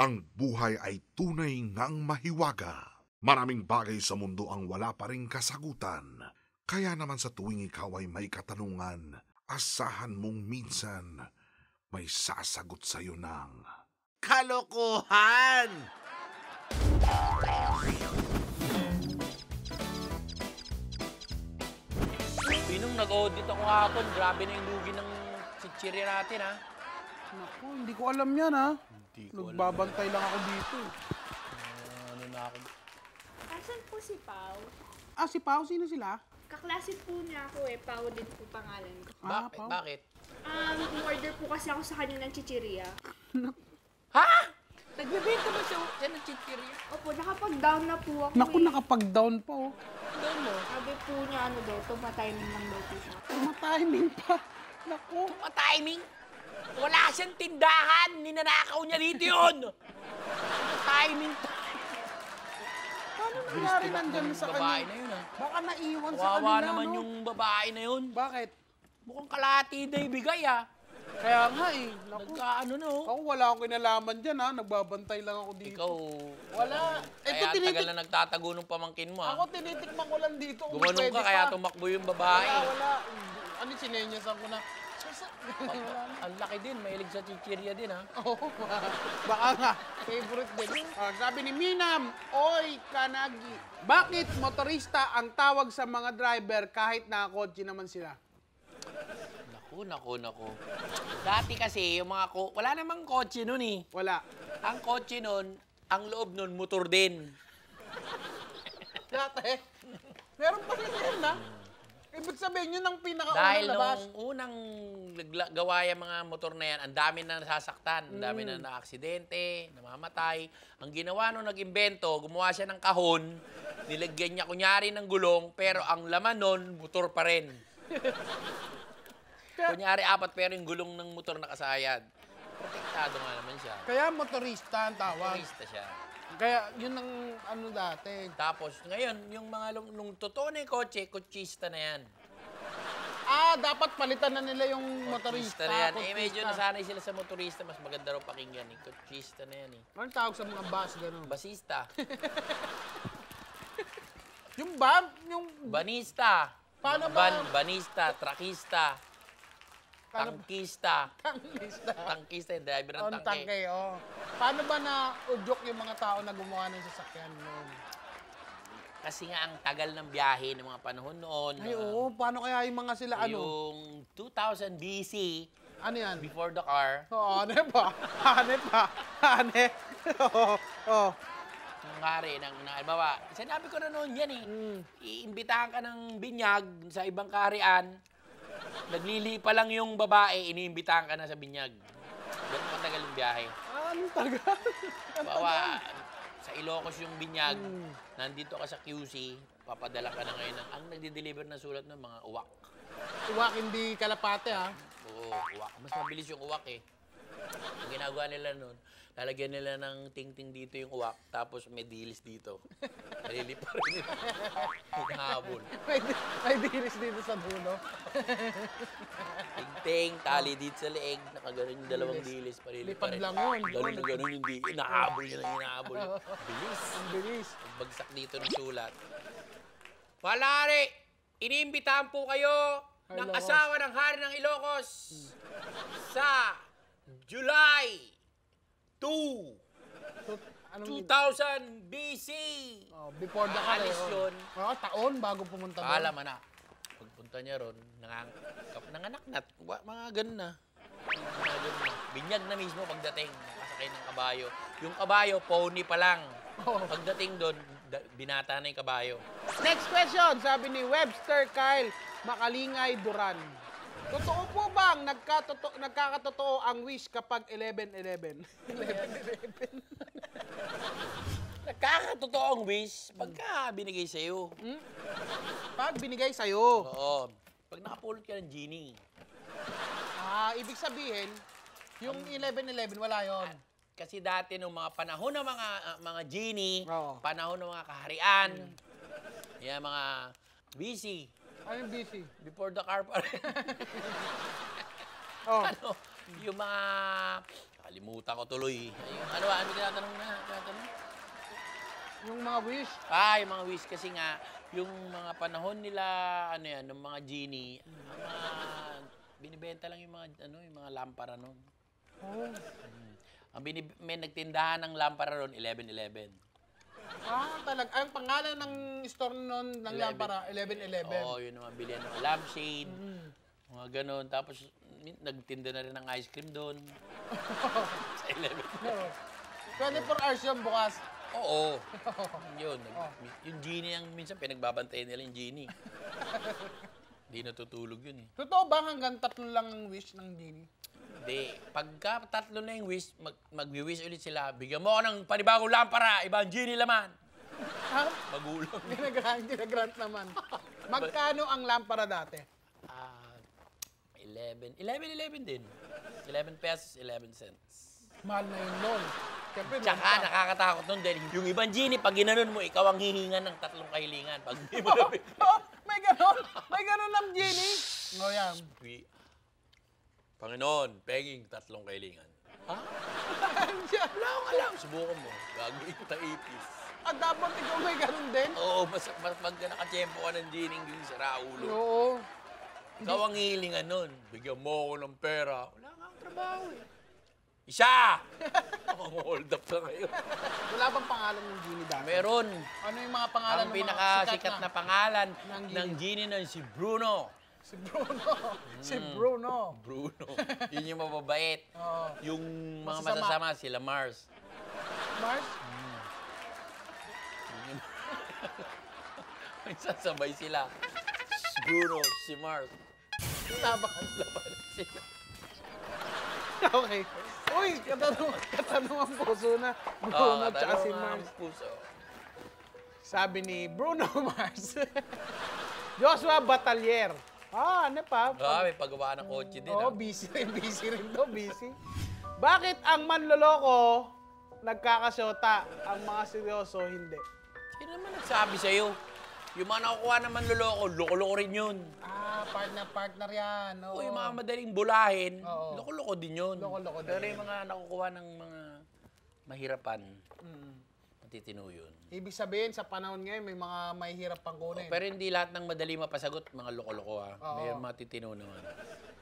Ang buhay ay tunay ngang mahiwaga. Maraming bagay sa mundo ang wala pa rin kasagutan. Kaya naman sa tuwing ikaw ay may katanungan, asahan mong minsan may sasagot sa'yo ng... Kalokohan! Pinong nag-audit ako hapon. Grabe na yung lugi ng chichirya natin, ha? Naku, hindi ko alam yan ha. Hindi ko alam. Nagbabantay lang ako dito. Ah, ano na ako. Asan po si Pau? Ah, si Pao, sino sila? Kaklase po niya ako eh. Pau din po pangalan ko. Ah, Bakit? Pao. Bakit? Um, order po kasi ako sa kanya ng chichiria. Ha? Nagbibenta ba siya siya ng chichirya? Opo, nakapag-down na po ako Naku, eh. nakapag-down pa oh. Doon mo. Sabi po niya ano daw, tumataymin lang daw po siya. Tumatiming pa. Naku. timing. Wala siyang tindahan. Ninanakaw niya dito yun. timing. Paano nangyari nandyan sa babae kanya? na yun, ha? Baka naiwan sa Kawawa kanila, naman no? yung babae na yun. Bakit? Mukhang kalati na ibigay, ha? Kaya nga eh. Naku. Nagkaano na, oh. Ako wala akong kinalaman dyan ha. Nagbabantay lang ako dito. Ikaw, Wala. Ito kaya tagal tinitik... na nagtatago ng pamangkin mo, ha? Ako tinitikman ko lang dito. kung Gumanong pwede ka, kaya pa. tumakbo yung babae. Wala, wala. Ano, sinenyasan ko na. Ang laki din, mahilig sa chichirya din, ha? Oo, baka nga. Favorite din. Ah, sabi ni Minam, Oy, Kanagi. Bakit motorista ang tawag sa mga driver kahit nakakotse naman sila? Naku, naku, naku. Dati kasi, yung mga ko... Wala namang kotse nun, eh. Wala. Ang kotse nun, ang loob nun, motor din. Dati. Meron pa rin yan, ha? Ibig sabihin, yun ang pinakaunang Dahil labas. nung unang gawa yung mga motor na yan, ang dami na nasasaktan, ang dami na naaksidente, namamatay. Ang ginawa nung nag-imbento, gumawa siya ng kahon, nilagyan niya kunyari ng gulong, pero ang laman nun, motor pa rin. kunyari apat, pero yung gulong ng motor nakasayad. Protektado nga naman siya. Kaya motorista ang tawag. Turista siya. Kaya yun ang ano dati. Tapos ngayon, yung mga nung, nung totoo na yung kotse, kotsista na yan. Ah, dapat palitan na nila yung motorista. Na yan. Eh, medyo nasanay sila sa motorista, mas maganda raw pakinggan. Eh. Kotsista na yan eh. Anong tawag sa mga bus, gano'n? Basista. Yung ba? Yung Banista. Paano ba? Ban, banista, trakista, Tangkista. tanglista. Tangkista yung driver ng tangke. tangke, oh. Paano ba na udyok yung mga tao na gumawa ng sasakyan noon? Kasi nga ang tagal ng biyahe ng mga panahon noon. Ay, oo. Paano kaya yung mga sila, ano? Yung 2000 BC, Ano yan? before the car, Oo, ano pa? Ano pa? Ano? Oo, oo. ng hari, ng, ng halimbawa, sinabi ko na noon yan eh. Mm. Iimbitahan ka ng binyag sa ibang kaharian, naglili pa lang yung babae, iniimbitahan ka na sa binyag. Ganun matagal yung biyahe. Ano tagal? Bawa, sa Ilocos yung binyag, Mm. nandito ka sa QC, papadala ka na ngayon ng, ang nagde-deliver ng sulat ng mga uwak. Uwak, hindi kalapate, ha? Oo, uwak. Mas mabilis yung uwak eh. Ang ginagawa nila nun, lalagyan nila ng ting-ting dito yung uwak, tapos may dilis dito. Nalilipa rin nila. Hinahabol. May, may diris dito sa dulo. Ting-ting, tali dito sa leeg, nakaganon yung dalawang dilis, palilipa Lipad rin. lang yun. Ganon na ganon yung dilis. Hinahabol nila, hinahabol. Bilis. Ang bilis. Pagbagsak dito ng sulat. Palari, iniimbitahan po kayo ng Ilocos. asawa ng hari ng Ilocos sa July 2, So, anong, 2000 BC. oh, before the oh. yun. Oo, taon bago pumunta doon. Paalam na. Pagpunta niya ron, nangang, nanganak na, wa- mga ganun na. Mga ganun na. Binyag na mismo pagdating, nakasakay ng kabayo. Yung kabayo, pony pa lang. Oh. Pagdating doon, binata na yung kabayo. Next question, sabi ni Webster Kyle Makalingay Duran. Totoo po bang nagkatoto, nagkakatotoo ang wish kapag 11-11? Nakakatotoo ang wish pagka binigay sa'yo. Pag binigay sa'yo. Oo. Pag nakapulot ka ng genie. Ah, ibig sabihin, yung 11-11, wala yon. Kasi dati nung mga panahon ng mga ah, mga genie, Oo. panahon ng mga kaharian, yan mga busy. Ano yung busy? Before the car pa rin. Oh, ano, yung mga Kalimutan ko tuloy. Ayun, ano ba? Ano tinatanong na? Tinatanong? Yung mga wish. Ah, yung mga wish kasi nga, yung mga panahon nila, ano yan, ng mga genie, ang mga, binibenta lang yung mga, ano, yung mga lampara nun. Oh. Ang binib- may nagtindahan ng lampara ron, 11-11. Ah, talag. Ang pangalan ng store noon ng 11. lampara, 1111. Oo, yun naman, bilihan ng lampshade, Mm. mga ganon. Tapos, nagtinda na rin ng ice cream doon. Sa 11. Oo. 24 hours yun bukas. Oo. yun. nag- Yung genie ang minsan pinagbabantayan nila yung genie. Hindi natutulog yun eh. Totoo ba hanggang tatlo lang ang wish ng genie? Hindi. Pagka tatlo na yung wish, mag, mag-wish ulit sila. Bigyan mo ako ng panibagong lampara, ibang genie laman. Ha? Magulang. Ginagrant, ginagrant naman. Magkano ang lampara dati? Ah, 11. 11, 11 din. 11 pesos, 11 cents. Mahal na yun noon. Siyempre, Tsaka pa. nakakatakot nun dahil yung ibang genie, pag ginanon mo, ikaw ang hihingan ng tatlong kahilingan. Pag hindi mo na may ganon. May ganon ng genie. O yan. Wi- Panginoon, peging tatlong kahilingan. Ha? Wala akong alam. Subukan mo. Gagawin kita ipis. At dapat ikaw may ganon din? Oo, mas, mas pagka nakachempo ka ng genie, yung sira ulo. Oo. Ikaw ang hihilingan nun. Bigyan mo ako ng pera. Wala nga ang trabaho eh. Isa! Ang hold up ka ngayon. Wala bang pangalan ng genie dati? Meron. Ano yung mga pangalan Ang ng mga pinakasikat na pangalan Ng ng genie na si Bruno. Si Bruno. Si Bruno. Bruno. Yun yung mababait. Oo. Yung mga Masasama. masasama, sila Mars. Mars? Yun yung... May sasabay sila. Si Bruno, si Mars. Laban. Laban sila. okay. Uy, katanungan, katanungan puso na. Bruno tsaka tanong si ang Mars. Puso. Sabi ni Bruno Mars. Joshua Batalier. Ah, ano pa? Ah, may paggawa ng kotse din. Oo, ah. busy rin. Busy rin to, busy. Bakit ang manloloko nagkakasyota, ang mga seryoso hindi? Sino naman nagsabi sa'yo? Yung mga nakukuha ng manloloko, loko-loko rin yun. Ah, partner-partner yan. Oo. Yung mga madaling bulahin, Oo. loko-loko din yun. Loko-loko din Pero yun. yung mga nakukuha ng mga mahirapan, Mm. matitino yun. Ibig sabihin, sa panahon ngayon, may mga mahihirap pang kunin. Pero hindi lahat ng madali mapasagot, mga loko-loko ha. Oo. May matitino naman.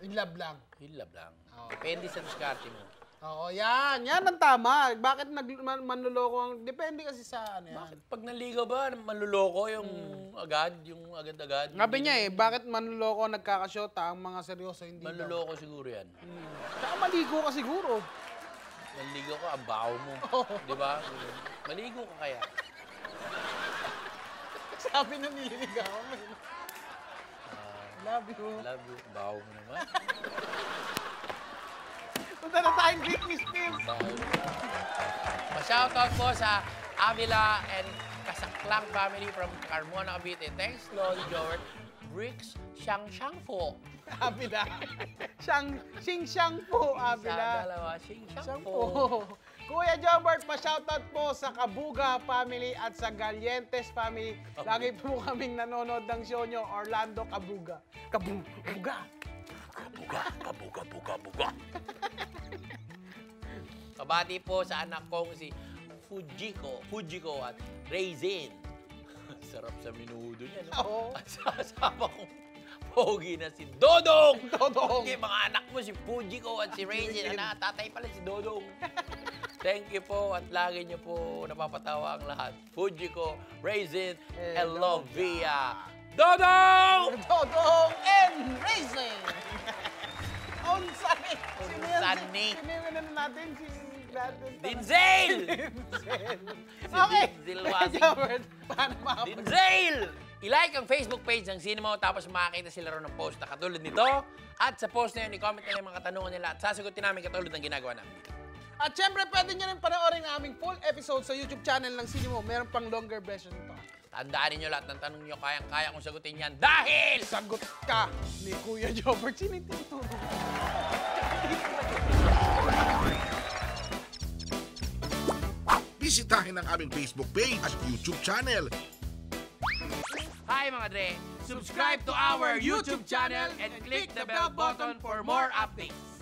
In love lang. Hilab lang. Oo. Depende sa diskarte mo. Oo, yan. Yan ang tama. Bakit nag, man, manloloko ang... Depende kasi sa ano yan. Bakit pag naligaw ba, manluloko yung agad, yung agad-agad? Hindi niya eh, bakit manloloko nagkakasyota ang mga seryoso hindi daw? Manluloko siguro yan. Hmm. Tsaka maligo ka siguro. Manligaw ka, baho mo. Di ba? Maligo ka kaya. Sabi na nililigawan mo. Love you. Love you. Baho mo naman. Punta na tayong Greek Steve. Pa-shoutout po sa Avila and Kasaklang family from Carmona, Cavite. Thanks, Lord Jowert. Bricks Siyang Siyang po. Abila. Siyang, sing siyang po, Sa Abila. dalawa, Sing Siyang Siyang po. Kuya Jobert, pa-shoutout po sa Kabuga family at sa Galientes family. Lagi po kaming nanonood ng show nyo, Orlando Kabuga. Kabuga. Buga, kabuga, buga, buga. Kabati po sa anak kong si Fujiko, Fujiko at Raisin. Sarap sa minudo niya, no? Oo. At sa asawa kong pogi na si Dodong! Dodong. Okay, mga anak mo si Fujiko at si Raisin. Anak, tatay pala si Dodong. Thank you po at lagi niyo po napapatawa ang lahat. Fujiko, Raisin, Eh, and Lovia. Dodong! Dodong and Raisin. Sino yan? Onsani. Sino yung ano natin? Si Gladys. Dinzel! Okay. Denzel Washington. Paano makapag... I-like ang Facebook page ng Cinema tapos makakita sila ron ng post na katulad nito. At sa post na yun, i-comment nila yung mga katanungan nila at sasagutin namin katulad ng ginagawa namin dito. At syempre, pwede nyo rin panoorin ang aming full episode sa YouTube channel ng Cinemo. Meron pang longer version ito. Tandaan ninyo lahat ng tanong nyo, kayang-kaya kong sagutin yan dahil... Sagot ka ni Kuya Jobert. Sino yung tinuturo? Bisitahin ang aming Facebook page at YouTube channel. Hi mga Dre! Subscribe to our YouTube channel and click the bell button for more updates.